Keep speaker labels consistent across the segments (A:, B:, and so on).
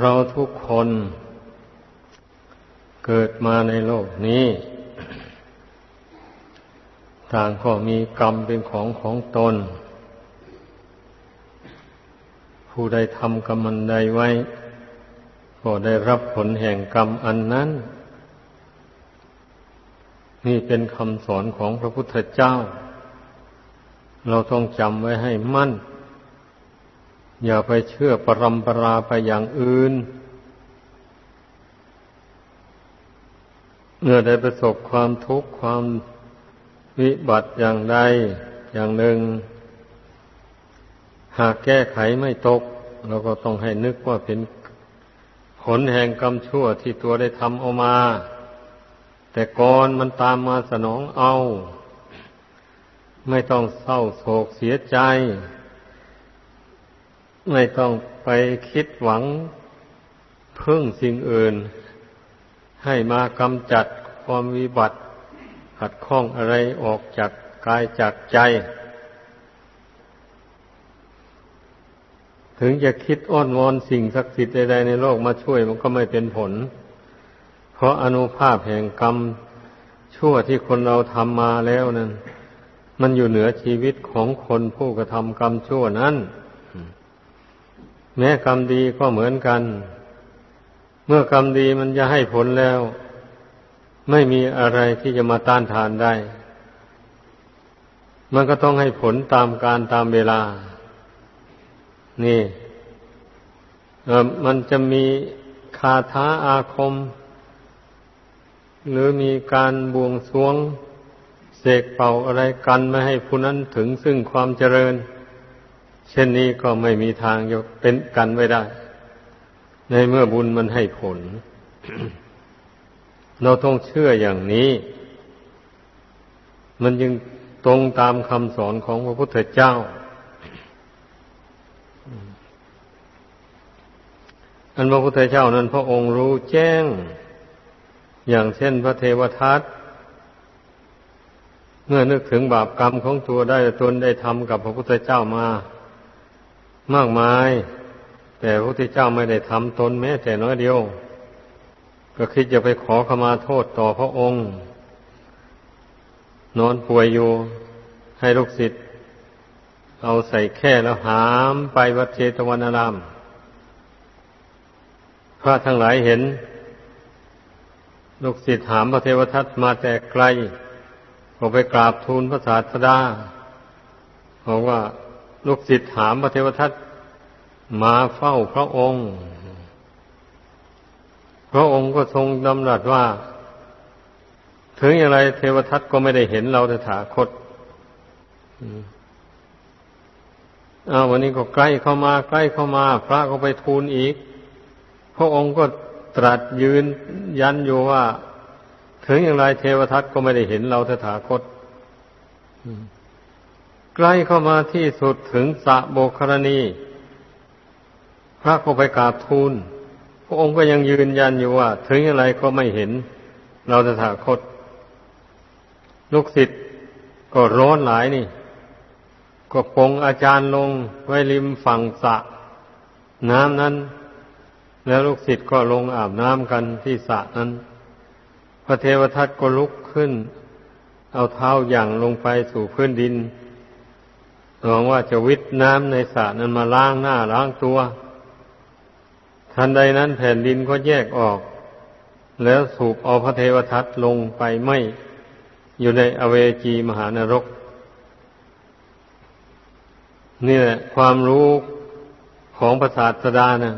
A: เราทุกคนเกิดมาในโลกนี้ ต่างก็มีกรรมเป็นของของตน ผู้ใดทำกรรมันใดไว้ ก็ได้รับผลแห่งกรรมอันนั้น นี่เป็นคำสอนของพระพุทธเจ้า เราต้องจำไว้ให้มั่น อย่าไปเชื่อปรำปราไปอย่างอื่น เมื่อได้ประสบความทุกข์ความวิบัติอย่างใดอย่างหนึ่ง หากแก้ไขไม่ตก เราก็ต้องให้นึกว่าเป็นผลแห่งกรรมชั่วที่ตัวได้ทำเอามา แต่ก่อนมันตามมาสนองเอา ไม่ต้องเศร้าโศกเสียใจ ไม่ต้องไปคิดหวังพึ่งสิ่งอื่น ให้มากำจัดความวิบัติขัดข้องอะไรออกจากกายจากใจ ถึงจะคิดอ้อนวอนสิ่งศักดิ์สิทธิ์ใดๆในโลกมาช่วยมันก็ไม่เป็นผล เพราะอนุภาพแห่งกรรมชั่วที่คนเราทำมาแล้วนั้น มันอยู่เหนือชีวิตของคนผู้กระทำกรรมชั่วนั้น แม้กรรมดีก็เหมือนกัน เมื่อกรรมดีมันจะให้ผลแล้ว ไม่มีอะไรที่จะมาต้านทานได้ มันก็ต้องให้ผลตามการตามเวลา นี่มันจะมีคาถาอาคม หรือมีการบวงสวงเสกเป่าอะไรกันไม่ให้ผู้นั้นถึงซึ่งความเจริญ เช่นนี้ก็ไม่มีทางจะเป็นกันไว้ได้ ในเมื่อบุญมันให้ผล เราต้องเชื่ออย่างนี้ มันยังตรงตามคำสอนของพระพุทธเจ้า อันพระพุทธเจ้านั้นพระองค์รู้แจ้ง อย่างเช่นพระเทวทัตเมื่อนึกถึงบาปกรรมของตัวได้ตนได้ทำกับพระพุทธเจ้ามา มากมาย แต่พระพุทธเจ้าไม่ได้ทำตนแม้แต่น้อยเดียว ก็คิดจะไปขอขมาโทษต่อพระองค์ นอนป่วยอยู่ให้ลูกศิษย์เอาใส่แค่แล้วหามไปวัดเจตวันาราม พระทั้งหลายเห็น ลูกศิษย์ถามพระเทวทัตมาแต่ไกล ก็ไปกราบทูลพระศาสดาบอกว่า ลูกศิษย์ถามพระเทวทัตมาเฝ้าพระองค์ พระองค์ก็ทรงดำรัสว่า ถึงอย่างไรเทวทัตก็ไม่ได้เห็นเราตถาคตอาวันนี้ก็ใกล้เข้ามา ใกล้เข้ามา พระก็ไปทูลอีก พระองค์ก็ตรัสยืนยันอยู่ว่า ถึงอย่างไรเทวทัตก็ไม่ได้เห็นเราตถาคต ใกล้เข้ามาที่สุดถึงสะโบกรณี พระก็ไปกราบทูล พระองค์ก็ยังยืนยันอยู่ว่า ถึงอย่างไรก็ไม่เห็น เราตถาคต ลูกศิษย์ก็ร้อนหลายนี่ ก็ปงอาจารย์ลงไว้ริมฝั่งสระน้ำนั้น แล้วลูกศิษย์ก็ลงอาบน้ำกันที่สระนั้น พระเทวทัตก็ลุกขึ้น เอาเท้าย่างลงไปสู่พื้นดิน หวังว่าจะวิทน้ำในสระนั้นมาล้างหน้าล้างตัว ทันใดนั้นแผ่นดินก็แยกออก แล้วสูบเอาพระเทวทัตลงไปไม่อยู่ในอเวจีมหานรก นี่แหละ ความรู้ของพระศาสดานะ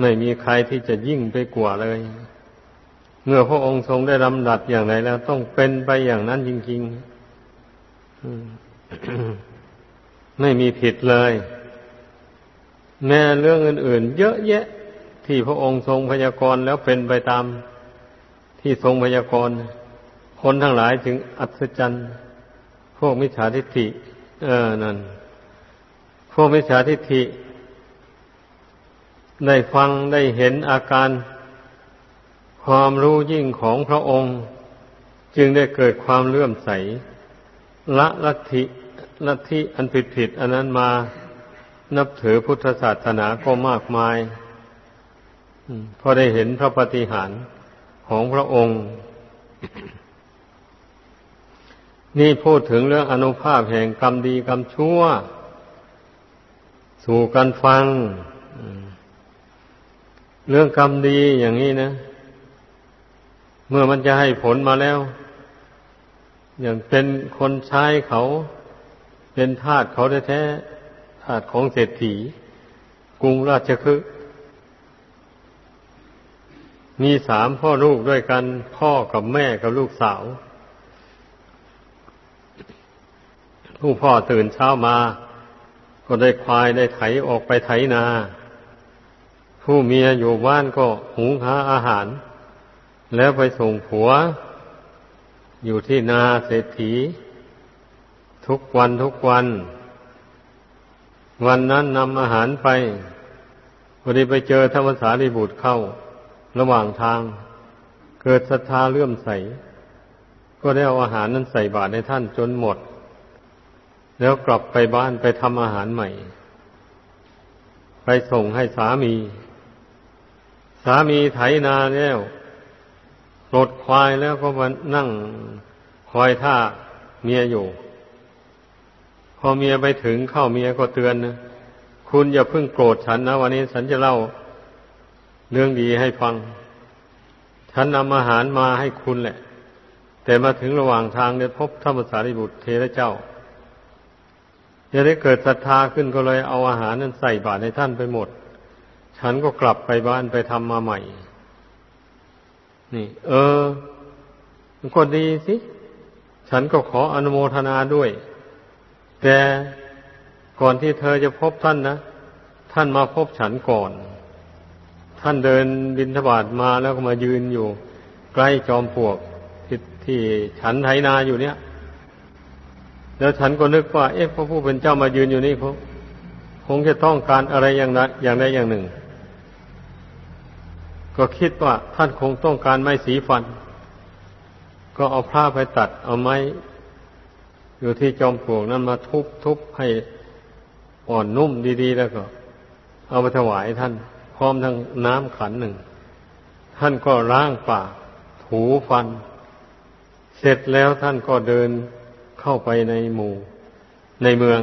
A: ไม่มีใครที่จะยิ่งไปกว่าเลย เมื่อพระองค์ทรงได้ลำดับอย่างไรแล้ว ต้องเป็นไปอย่างนั้นจริง ๆ ไม่มีผิดเลย แม้เรื่องอื่น ๆ เยอะแยะที่พระองค์ทรงพยากรณ์แล้วเป็นไปตามที่ทรงพยากรณ์คนทั้งหลายถึงอัศจรรย์ พวกมิจฉาทิฏฐิ เออนั่น พวกมิจฉาทิฏฐิ ได้ฟังได้เห็นอาการ ความรู้ยิ่งของพระองค์ จึงได้เกิดความเลื่อมใส ละลัทธิ ลัทธิอันผิดผิดอันนั้นมานับถือพุทธศาสนาก็มากมายพอได้เห็นพระปฏิหารของพระองค์ นี่พูดถึงเรื่องอนุภาพแห่งกรรมดีกรรมชั่ว สู่กันฟัง เรื่องกรรมดีอย่างนี้นะ เมื่อมันจะให้ผลมาแล้ว อย่างเป็นคนใช้เขา เป็นทาสเขาแท้ๆทาสของเศรษฐี กรุงราชคฤห์มีสามพ่อลูกด้วยกันพ่อกับแม่กับลูกสาวผู้พ่อตื่นเช้ามา ก็ได้ควายได้ไถออกไปไถนา ผู้เมียอยู่บ้านก็หุงหาอาหาร แล้วไปส่งผัว อยู่ที่นาเศรษฐี ทุกวันทุกวัน วันนั้นนำอาหารไปพอดีไปเจอธรรมสารีบุตรเข้า ระหว่างทาง เกิดศรัทธาเลื่อมใส ก็ได้เอาอาหารนั้นใส่บาตรในท่านจนหมด แล้วกลับไปบ้านไปทำอาหารใหม่ ไปส่งให้สามี สามีไถนาแล้วรดควายแล้วก็มานั่งคอยท่าเมียอยู่ พอเมียไปถึงเข้าเมียก็เตือนนะคุณอย่าเพิ่งโกรธฉันนะวันนี้ฉันจะเล่าเรื่องดีให้ฟัง ฉันนำอาหารมาให้คุณแหละ แต่มาถึงระหว่างทางเนี่ยพบธรรมสารีบุตรเทระเจ้าจะได้เกิดศรัทธาขึ้นก็เลยเอาอาหารนั้นใส่บาตรในท่านไปหมด ฉันก็กลับไปบ้านไปทำมาใหม่ นี่ เออมันก็ดีสิ ฉันก็ขออนุโมทนาด้วย แต่ก่อนที่เธอจะพบท่านนะท่านมาพบฉันก่อน ท่านเดินบินทบาทมาแล้วก็มายืนอยู่ ใกล้จอมปลวกที่ที่ฉันไถนาอยู่เนี่ย แล้วฉันก็นึกว่า เอ๊ะพระผู้เป็นเจ้ามายืนอยู่นี่คงคงจะต้องการอะไรอย่างใดอย่างใดอย่างหนึ่ง ก็คิดว่าท่านคงต้องการไม้สีฟัน ก็เอาผ้าไปตัด เอาไม้ อยู่ที่จอมปลวกนั้นมาทุบทุบให้อ่อนนุ่มดี ๆ แล้วก็ เอาไปถวายท่าน พร้อมทั้งน้ำขันหนึ่ง ท่านก็ล้างปากถูฟัน เสร็จแล้วท่านก็เดินเข้าไปในหมู่ ในเมือง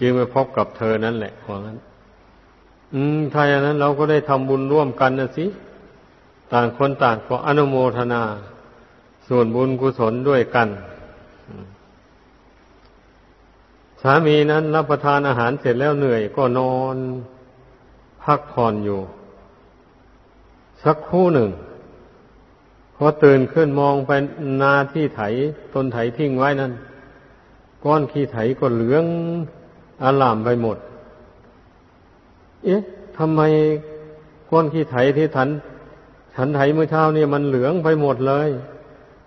A: จึงไปพบกับเธอนั่นแหละว่างั้น อืมถ้าอย่างนั้นเราก็ได้ทำบุญร่วมกันนะสิต่างคนต่างก็อนุโมทนา ส่วนบุญกุศลด้วยกัน สามีนั้นรับประทานอาหารเสร็จแล้วเหนื่อยก็นอน พักผ่อนอยู่ สักคู่หนึ่งพอตื่นขึ้นมองไปนาที่ไถต้นไถทิ้งไว้นั้นก้อนขี้ไถก็เหลืองอลามไปหมด เอ๊ะทำไมก้อนขี้ไถที่ทัน ฉันไถเมื่อเช้าเนี่ยมันเหลืองไปหมดเลย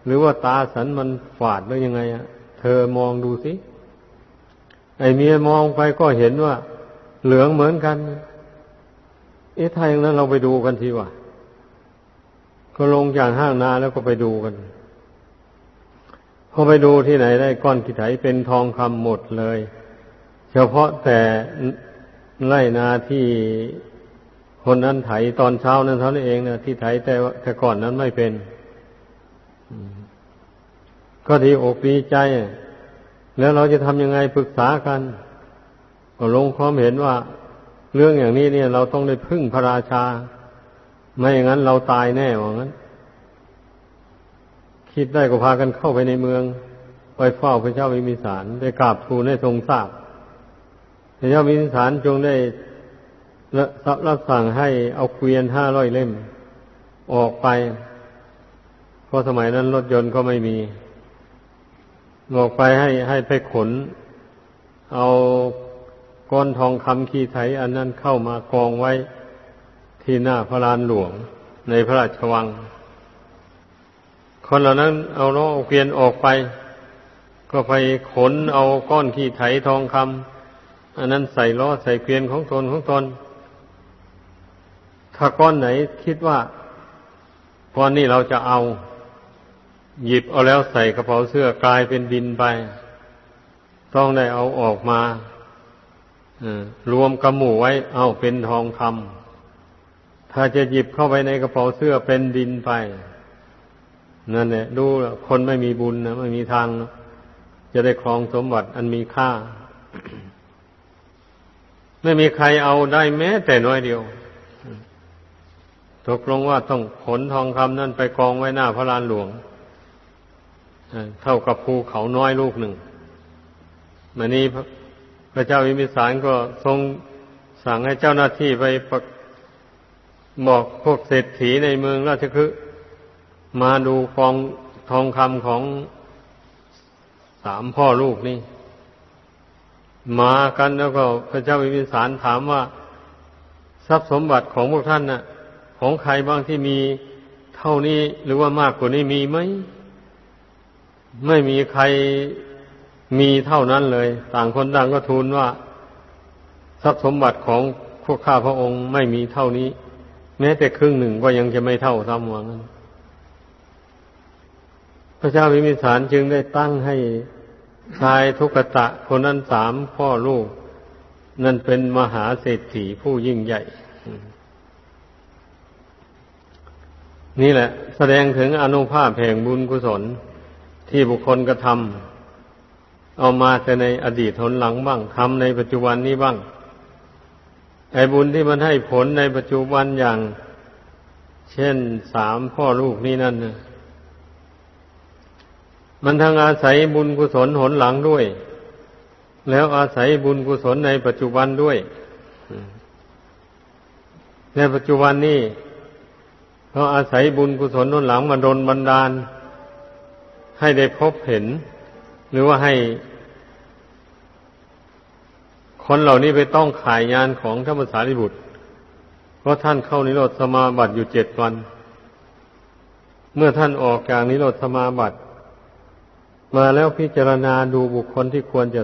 A: หรือว่าตาสันมันฝาดหรือยังไงอะเธอมองดูสิ ไอเมียมองไปก็เห็นว่า เหลืองเหมือนกัน เอ๊ะถ้าอย่างนั้นเราไปดูกันทีว่าก็ลงจากห้างนาแล้วก็ไปดูกันพอไปดูที่ไหนได้ก้อนขีไถเป็นทองคำหมดเลย เฉพาะแต่ไร่นาที่คนนั้นไถตอนเช้านั้นเท่านั้นเองนะที่ไถแต่แต่ก่อนนั้นไม่เป็น ก็ดีอกดีใจ แล้วเราจะทำยังไงปรึกษากัน ก็ลงความเห็นว่า เรื่องอย่างนี้เนี่ย เราต้องได้พึ่งพระราชา ไม่อย่างนั้นเราตายแน่ว่างั้น คิดได้ก็พากันเข้าไปในเมือง ไปเฝ้าพระเจ้าวิมิสารได้กราบทูลให้ทรงทราบพระเจ้าวิมิสารจงได้รับสั่งให้เอาเกวียนห้าร้อยเล่ม ออกไป เพราะสมัยนั้นรถยนต์ก็ไม่มี ออกไปให้ให้ไปขน เอาก้อนทองคำขี้ไถอันนั้นเข้ามากองไว้ที่หน้าพระลานหลวงในพระราชวัง คนเหล่านั้นเอาล้อเอาเกวียนออกไป ก็ไปขนเอาก้อนขี้ไถทองคำอันนั้นใส่ล้อใส่เกวียนของตนของตน ถ้าก้อนไหนคิดว่าก้อนนี้เราจะเอา หยิบเอาแล้วใส่กระเป๋าเสื้อกลายเป็นดินไป ต้องได้เอาออกมารวมกระหมูไว้ เอาเป็นทองคำถ้าจะหยิบเข้าไปในกระเป๋าเสื้อเป็นดินไปนั่นแหละดูคนไม่มีบุญนะไม่มีทาง จะได้ครองสมบัติอันมีค่า ไม่มีใครเอาได้แม้แต่น้อยเดียวตกลงว่าต้องขนทองคำนั่นไปกองไว้หน้าพระลานหลวง เท่ากับภูเขาน้อยลูกหนึ่งมันนี้พระเจ้าวิมิสารก็ทรงสั่งให้เจ้าหน้าที่ไปบอกพวกเศรษฐีในเมืองราชคฤห์มาดูกองทองคำของสามพ่อลูกนี่ มากันแล้วก็พระเจ้าวิมิสารถามว่า ทรัพย์สมบัติของพวกท่านน่ะ ของใครบ้างที่มีเท่านี้หรือว่ามากกว่านี้มีไหม ไม่มีใครมีเท่านั้นเลย ต่างคนต่างก็ทูลว่า ทรัพย์สมบัติของพวกข้าพระองค์ไม่มีเท่านี้ แม้แต่ครึ่งหนึ่งก็ยังจะไม่เท่าซ้ำว่างั้นพระเจ้าวิมิสารจึงได้ตั้งให้ชายทุกตะคนนั้นสามพ่อลูก นั่นเป็นมหาเศรษฐีผู้ยิ่งใหญ่ นี่แหละ แสดงถึงอนุภาพแห่งบุญกุศล ที่บุคคลกระทำเอามาแต่ในอดีตทนหลังบ้างทำในปัจจุบันนี้บ้าง ไอ้บุญที่มันให้ผลในปัจจุบันอย่าง เช่นสามพ่อลูกนี้นั่นนะมันทั้งอาศัยบุญกุศลหนหลังด้วย แล้วอาศัยบุญกุศลในปัจจุบันด้วยในปัจจุบันนี้เราอาศัยบุญกุศลหนหลังมาดนบันดาล ให้ได้พบเห็น หรือว่าให้ คนเหล่านี้ไปต้องขายงานของธรรมสารีบุตร เพราะท่านเข้านิโรธสมาบัติอยู่เจ็ดวัน เมื่อท่านออกจากนิโรธสมาบัติ มาแล้วพิจารณาดูบุคคลที่ควรจะ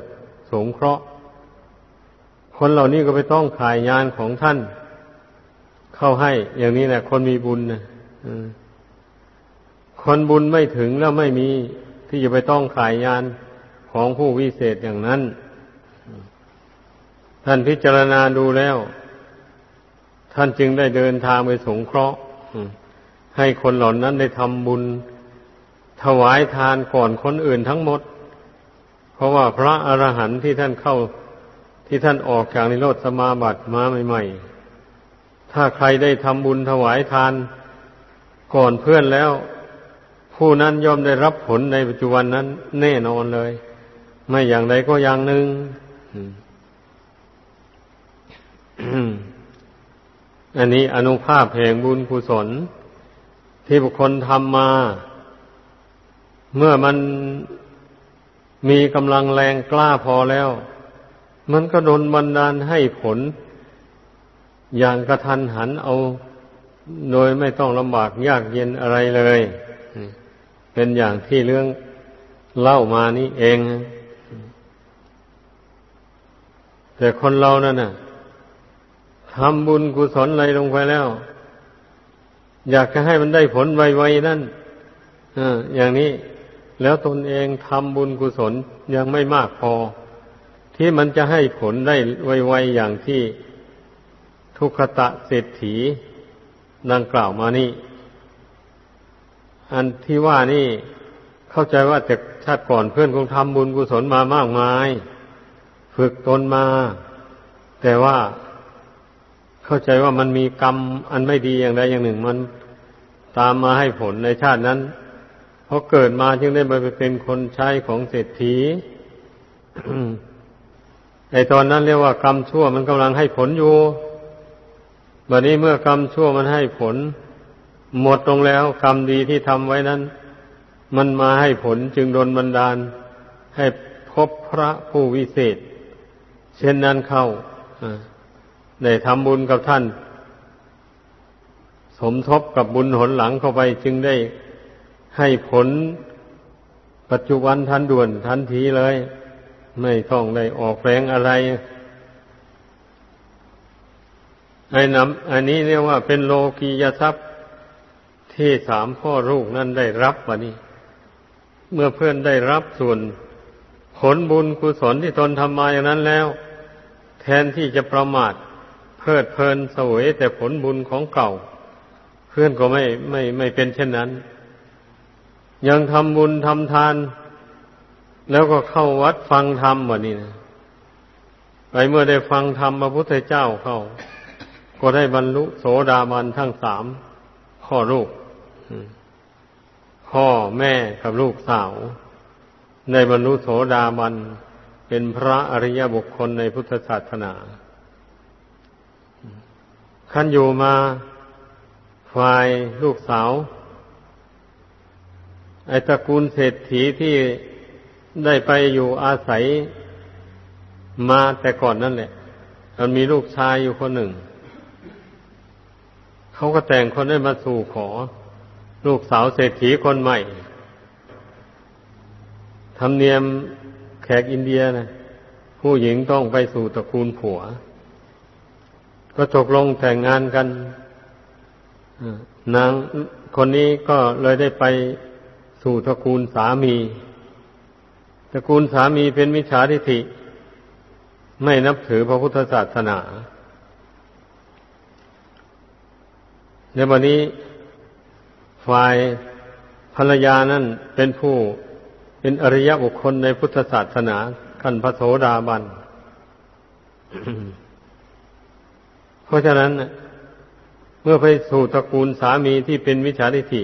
A: สงเคราะห์ คนเหล่านี้ก็ไปต้องขายงานของท่าน เข้าให้อย่างนี้แหละคนมีบุญนะ คนบุญไม่ถึงแล้วไม่มีที่จะไปต้องขายยานของผู้วิเศษอย่างนั้น ท่านพิจารณาดูแล้ว ท่านจึงได้เดินทางไปสงเคราะห์ให้คนเหล่านั้นได้ทำบุญ ถวายทานก่อนคนอื่นทั้งหมด เพราะว่าพระอรหันต์ที่ท่านเข้าที่ท่านออกจากนิโรธสมาบัติมาใหม่ๆถ้าใครได้ทำบุญถวายทานก่อนเพื่อนแล้ว ผู้นั้นย่อมได้รับผลในปัจจุบันนั้น แน่นอนเลย ไม่อย่างใดก็อย่างหนึ่งอันนี้อนุภาพแห่งบุญกุศล ที่บุคคลทำมา เมื่อมันมีกำลังแรงกล้าพอแล้ว มันก็ดนบันดาลให้ผล อย่างกระทันหันเอา โดยไม่ต้องลำบากยากเย็นอะไรเลย เป็นอย่างที่เรื่องเล่ามานี้เอง แต่คนเรานั่นน่ะทำบุญกุศลอะไรลงไปแล้ว อยากจะให้มันได้ผลไวๆนั่นอย่างนี้แล้วตนเองทำบุญกุศลยังไม่มากพอ ที่มันจะให้ผลได้ไวๆอย่างที่ทุกขตะเศรษฐีดังกล่าวมานี่ อันที่ว่านี่เข้าใจว่าแต่ชาติก่อนเพื่อนคงทำบุญกุศลมามากมาย ฝึกตนมา แต่ว่าเข้าใจว่ามันมีกรรมอันไม่ดีอย่างใดอย่างหนึ่ง มันตามมาให้ผลในชาตินั้นเพราะเกิดมาจึงได้มาเป็นคนใช้ของเศรษฐีในตอนนั้นเรียกว่ากรรมชั่วมันกำลังให้ผลอยู่บัดนี้เมื่อกรรมชั่วมันให้ผล หมดลงแล้วกรรมดีที่ทำไว้นั้น มันมาให้ผลจึงโดนบันดาล ให้พบพระผู้วิเศษ เช่นนั้นเข้าได้ทำบุญกับท่าน สมทบกับบุญหนหลังเข้าไปจึงได้ให้ผลปัจจุบันทันด่วนทันทีเลย ไม่ต้องได้ออกแรงอะไรไอ้น้ำอันนี้เรียกว่าเป็นโลกียทรัพย์ ที่สามพ่อลูกนั้นได้รับวะนี่เมื่อเพื่อนได้รับส่วนผลบุญกุศลที่ตนทำมาอย่างนั้นแล้ว แทนที่จะประมาทเพลิดเพลินสวยแต่ผลบุญของเก่า เพื่อนก็ไม่ไม่ไม่เป็นเช่นนั้น ยังทำบุญทำทาน แล้วก็เข้าวัดฟังธรรมวันนี้นะไปเมื่อได้ฟังธรรมพระพุทธเจ้าเข้า ก็ได้บรรลุโสดาบันทั้งสามพ่อลูก พ่อแม่กับลูกสาว ในบรรลุโสดาบันเป็นพระอริยบุคคลในพุทธศาสนาขันอยู่มาฝ่ายลูกสาว ไอตระกูลเศรษฐีที่ได้ไปอยู่อาศัยมาแต่ก่อนนั่นแหละ มันมีลูกชายอยู่คนหนึ่ง เขาก็แต่งคนได้มาสู่ขอ ลูกสาวเศรษฐีคนใหม่ธรรมเนียมแขกอินเดียนะผู้หญิงต้องไปสู่ตระกูลผัว ก็ตกลงแต่งงานกันนางคนนี้ก็เลยได้ไปสู่ตระกูลสามี ตระกูลสามีเป็นมิจฉาทิฏฐิ ไม่นับถือพระพุทธศาสนาในวันนี้ ฝ่ายภรรยานั่นเป็นผู้เป็นอริยบุคคลในพุทธศาสนาขั้นพระโสดาบัน เพราะฉะนั้นเมื่อไปสู่ตระกูลสามีที่เป็นวิชาทิฏฐิ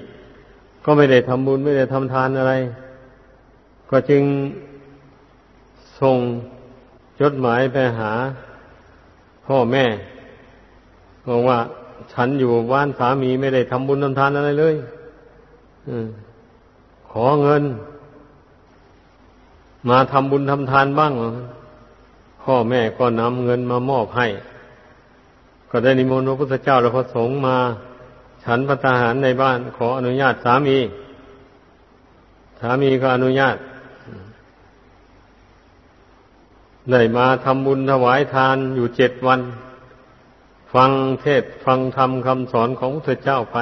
A: ก็ไม่ได้ทำบุญไม่ได้ทำทานอะไร ก็จึงส่งจดหมายไปหาพ่อแม่บอกว่า ฉันอยู่บ้านสามีไม่ได้ทำบุญทำทานอะไรเลยขอเงิน มาทำบุญทำทานบ้างพ่อแม่ก็นำเงินมามอบให้ ก็ได้นิมนต์พระพุทธเจ้าและพระสงฆ์มา ฉันพระทหารในบ้าน ขออนุญาตสามี สามีก็อนุญาตได้มาทำบุญถวายทานอยู่เจ็ดวัน ฟังเทศฟังธรรมคำสอนของพระเจ้าไป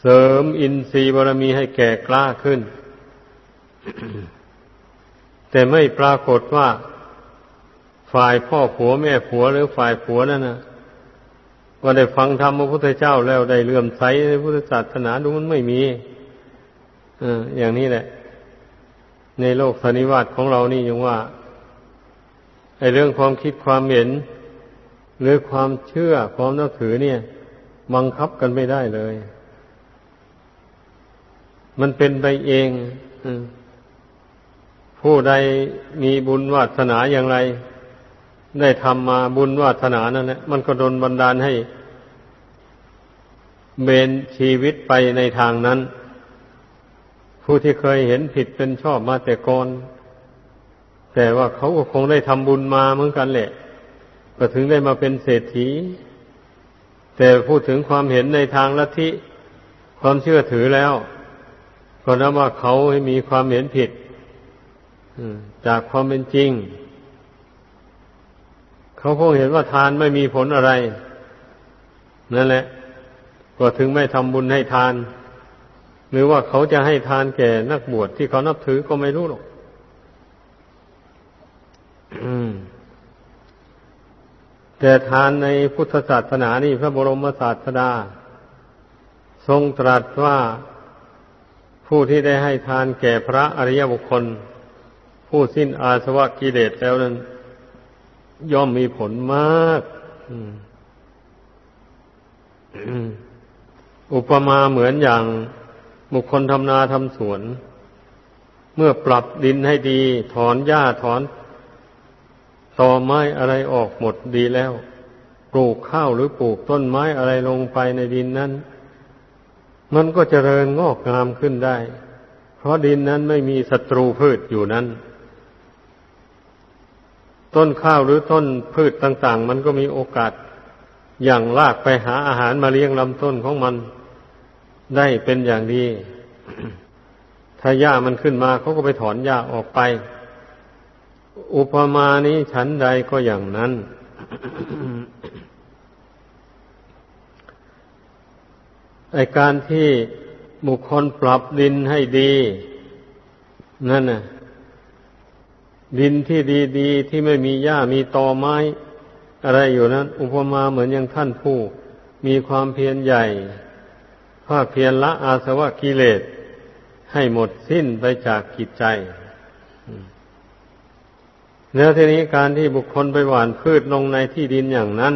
A: เสริมอินทรีย์บารมีให้แก่กล้าขึ้น แต่ไม่ปรากฏว่า ฝ่ายพ่อผัวแม่ผัวหรือฝ่ายผัวนั่นนะว่าได้ฟังธรรมพระพุทธเจ้าแล้วได้เลื่อมใสในพุทธศาสนาดูมันไม่มีออย่างนี้แหละ ในโลกสันนิวาตของเรานี่ยังว่าไอ้เรื่องความคิดความเห็น หรือความเชื่อความนับถือเนี่ย บังคับกันไม่ได้เลย มันเป็นไปเองผู้ใดมีบุญวาสนาอย่างไร ได้ทำมาบุญวาสนานั่นแหละมันก็ดนบันดาลให้ เบนชีวิตไปในทางนั้น ผู้ที่เคยเห็นผิดเป็นชอบมาแต่ก่อนแต่ว่าเขาก็คงได้ทำบุญมาเหมือนกันแหละ ก็ถึงได้มาเป็นเศรษฐี แต่พูดถึงความเห็นในทางลัทธิความเชื่อถือแล้ว ก็นับว่าเขาให้มีความเห็นผิดจากความเป็นจริง เขาคงเห็นว่าทานไม่มีผลอะไร นั่นแหละ ก็ถึงไม่ทำบุญให้ทาน หรือว่าเขาจะให้ทานแก่นักบวชที่เขานับถือก็ไม่รู้หรอก แต่ทานในพุทธศาสนานี่พระบรมศาสดา ทรงตรัสว่าผู้ที่ได้ให้ทานแก่พระอริยบุคคล ผู้สิ้นอาสวะกิเลสแล้วนั้น ย่อมมีผลมากอุปมาเหมือนอย่างบุคคลทำนาทำสวน เมื่อปรับดินให้ดี ถอนหญ้าถอน ต่อไม้อะไรออกหมดดีแล้ว ปลูกข้าวหรือปลูกต้นไม้อะไรลงไปในดินนั้น มันก็เจริญงอกงามขึ้นได้ เพราะดินนั้นไม่มีศัตรูพืชอยู่นั้น ต้นข้าวหรือต้นพืชต่าง ๆ มันก็มีโอกาสอย่างลากไปหาอาหารมาเลี้ยงลำต้นของมันได้เป็นอย่างดี ถ้าหญ้ามันขึ้นมาเขาก็ไปถอนหญ้าออกไป อุปมานี้ฉันใดก็อย่างนั้น ไอการที่บุคคลปรับดินให้ดี นั่นน่ะ ดินที่ดีๆที่ไม่มีหญ้ามีตอไม้ อะไรอยู่นั้น อุปมาเหมือนอย่างท่านผู้ มีความเพียรใหญ่ภาคเพียรละอาสวะกิเลสให้หมดสิ้นไปจากกิจใจ แล้วทีนี้การที่บุคคลไปหว่านพืชลงในที่ดินอย่างนั้น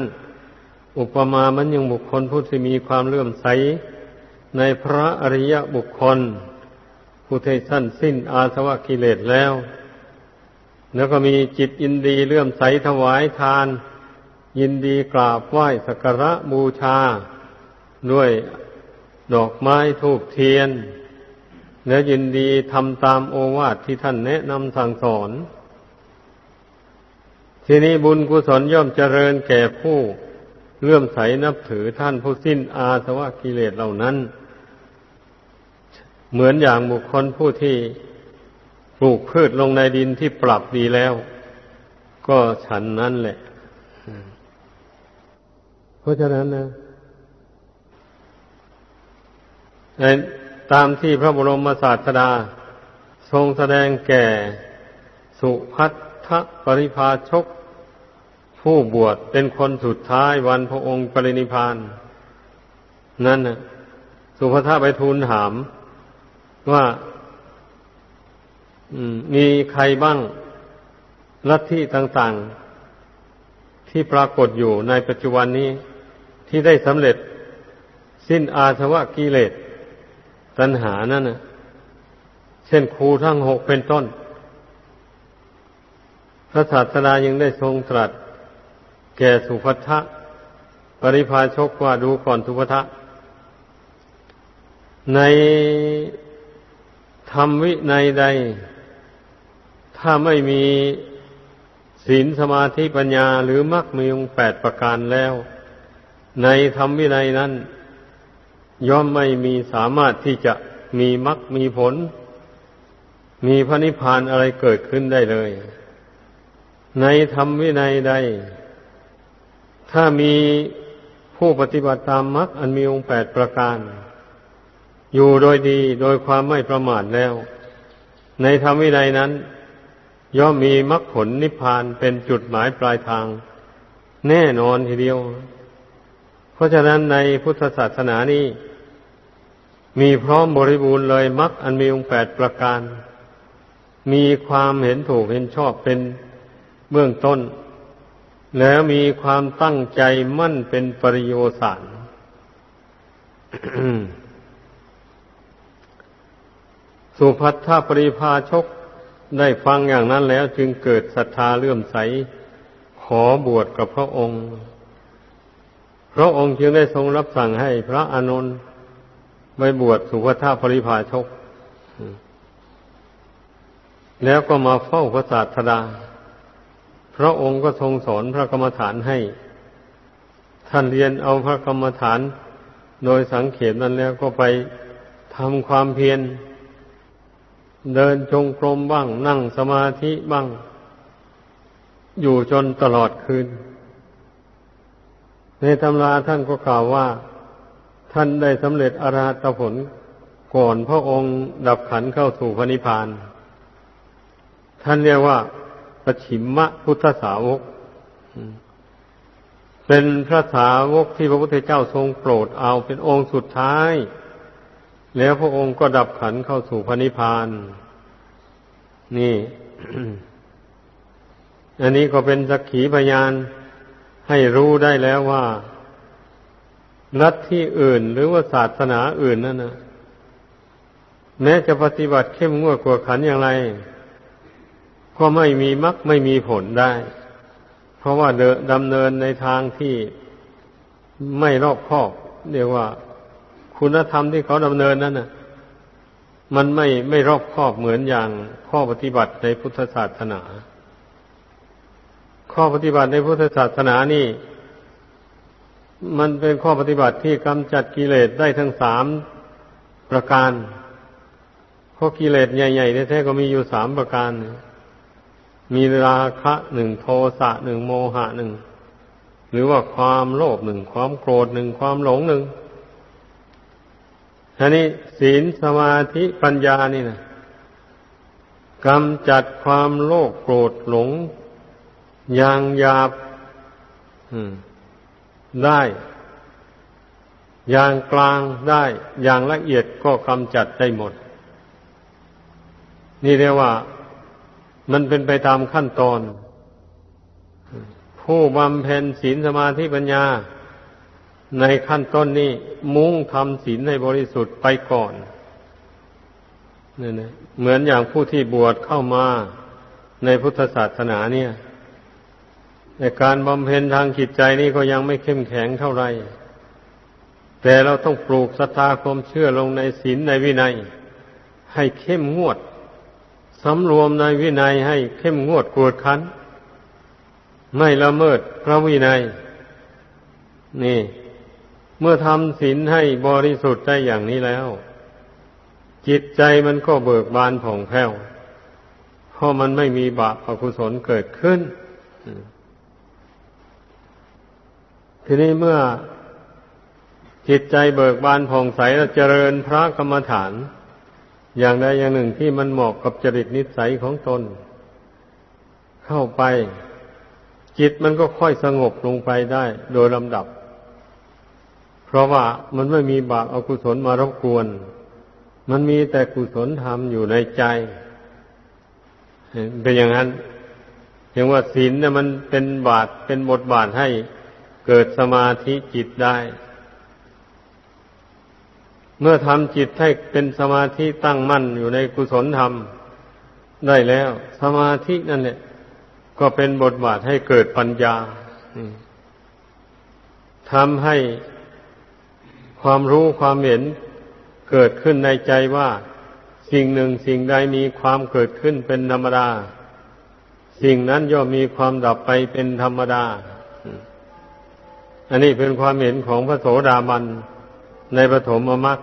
A: อุปมามันยังบุคคลผู้ที่มีความเลื่อมใส ในพระอริยบุคคลผู้ที่สั้นสิ้นอาสวะกิเลสแล้ว แล้วก็มีจิตอินดีเลื่อมใสถวายทาน ยินดีกราบไหว้สักการะบูชา ด้วยดอกไม้ทูบเทียน และยินดีทำตามโอวาทที่ท่านแนะนำสั่งสอน ทีนี้บุญกุศลย่อมเจริญแก่ผู้เลื่อมใสนับถือท่านผู้สิ้นอาสวะกิเลสเหล่านั้น เหมือนอย่างบุคคลผู้ที่ปลูกพืชลงในดินที่ปรับดีแล้ว ก็ฉันนั้นแหละ เพราะฉะนั้นนะตามที่พระบรมศาสดาทรงแสดงแก่ สุพัทธปริภาชก ผู้บวชเป็นคนสุดท้ายวันพระองค์ปรินิพานนั่นนะสุภาพไปทูลถาม ว่ามีใครบ้างลัทธิต่างๆ ที่ปรากฏอยู่ในปัจจุบันนี้ ที่ได้สำเร็จสิ้นอาสวะกิเลส ตัณหานั่นนะเช่นครูทั้งหกเป็นต้น พระศาสดายังได้ทรงตรัส แก่สุภัทะปริพาชกว่าดูก่อนสุภัทะในธรรมวิในใด ถ้าไม่มีศีลสมาธิปัญญาหรือมรรคมีองแปดประการแล้ว ในธรรมวินัยนั้น ย่อมไม่มีสามารถที่จะมีมรรคมีผล มีพระนิพพานอะไรเกิดขึ้นได้เลย ในธรรมวินัยใด ถ้ามีผู้ปฏิบัติตามมรรคอันมีองค์แปดประการ อยู่โดยดีโดยความไม่ประมาทแล้ว ในธรรมวินัยนั้น ย่อมมีมรรคผลนิพพานเป็นจุดหมายปลายทาง แน่นอนทีเดียว เพราะฉะนั้นในพุทธศาสนานี้มีพร้อมบริบูรณ์เลยมรรคอันมีองค์แปดประการ มีความเห็นถูกเห็นชอบเป็น เบื้องต้น แล้วมีความตั้งใจมั่นเป็นปริโยสารสุพัทธปริภาชกได้ฟังอย่างนั้นแล้วจึงเกิดศรัทธาเลื่อมใส ขอบวชกับพระองค์ พระองค์จึงได้ทรงรับสั่งให้พระอานนท์ไปบวชสุภัทธปริภาชก แล้วก็มาเฝ้าพระศาสดา พระองค์ก็ทรงสอนพระกรรมฐานให้ ท่านเรียนเอาพระกรรมฐาน โดยสังเขตนั้นแล้วก็ไปทำความเพียรเดินจงกรมบ้าง นั่งสมาธิบ้าง อยู่จนตลอดคืน ในตำราท่านก็กล่าวว่า ท่านได้สำเร็จอรหัตผลก่อนพระองค์ดับขันเข้าสู่พระนิพพาน ท่านเรียกว่า ปชิมมะพุทธสาวก เป็นพระสาวกที่พระพุทธเจ้าทรงโปรดเอาเป็นองค์สุดท้าย แล้วพระองค์ก็ดับขันเข้าสู่พระนิพพาน นี่ อันนี้ก็เป็นสักขีพยานให้รู้ได้แล้วว่าลัทธิอื่นหรือว่าศาสนาอื่นนั่นนะแม้จะปฏิบัติเข้มงวดกว่าขันอย่างไร ก็ไม่มีมรรคไม่มีผลได้ เพราะว่าดำเนินในทางที่ไม่รอบคอบ เรียกว่า คุณธรรมที่เขาดำเนินนั้นน่ะ มันไม่ไม่รอบคอบเหมือนอย่างข้อปฏิบัติในพุทธศาสนา ข้อปฏิบัติในพุทธศาสนานี่ มันเป็นข้อปฏิบัติที่กำจัดกิเลสได้ทั้งสามประการเพราะกิเลสใหญ่ๆแท้ๆก็มีอยู่สามประการเนี่ย มีราคะหนึ่งโทสะหนึ่งโมหะหนึ่งหรือว่าความโลภหนึ่งความโกรธหนึ่งความหลงหนึ่งทีนี้ศีลสมาธิปัญญานี่นะกำจัดความโลภโกรธหลง อย่างหยาบได้ อย่างกลางได้ อย่างละเอียดก็กำจัดได้หมด นี่เรียกว่า มันเป็นไปตามขั้นตอน ผู้บำเพ็ญศีลสมาธิปัญญา ในขั้นต้นนี้มุ่งทำศีลให้บริสุทธิ์ไปก่อนนี่นะเหมือนอย่างผู้ที่บวชเข้ามาในพุทธศาสนาเนี่ยในการบำเพ็ญทางจิตใจนี่ก็ยังไม่เข้มแข็งเท่าไหร่แต่เราต้องปลูกศรัทธาความเชื่อลงในศีลในวินัย ให้เข้มงวด สำรวมในวินัยให้เข้มงวดกวดขัน ไม่ละเมิดพระวินัย นี่ เมื่อทำศีลให้บริสุทธิ์ได้อย่างนี้แล้ว จิตใจมันก็เบิกบานผ่องแผ้วเพราะมันไม่มีบาปอกุศลเกิดขึ้น ทีนี้เมื่อจิตใจเบิกบานผ่องใสแล้วเจริญพระกรรมฐาน อย่างใดอย่างหนึ่งที่มันเหมาะกับจริตนิสัยของตน เข้าไป จิตมันก็ค่อยสงบลงไปได้ โดยลำดับ เพราะว่ามันไม่มีบาปอากุศลมารบกวน มันมีแต่กุศลธรรมอยู่ในใจ เป็นอย่างนั้นอย่างว่าศีลเนี่ยมันเป็นบาทเป็นบทบาทให้เกิดสมาธิจิตได้ เมื่อทำจิตให้เป็นสมาธิตั้งมั่นอยู่ในกุศลธรรมได้แล้ว สมาธินั่นแหละก็เป็นบทบาทให้เกิดปัญญาทำให้ความรู้ความเห็นเกิดขึ้นในใจว่า สิ่งหนึ่งสิ่งใดมีความเกิดขึ้นเป็นธรรมดา สิ่งนั้นย่อมมีความดับไปเป็นธรรมดา อันนี้เป็นความเห็นของพระโสดาบันในปฐมมรรค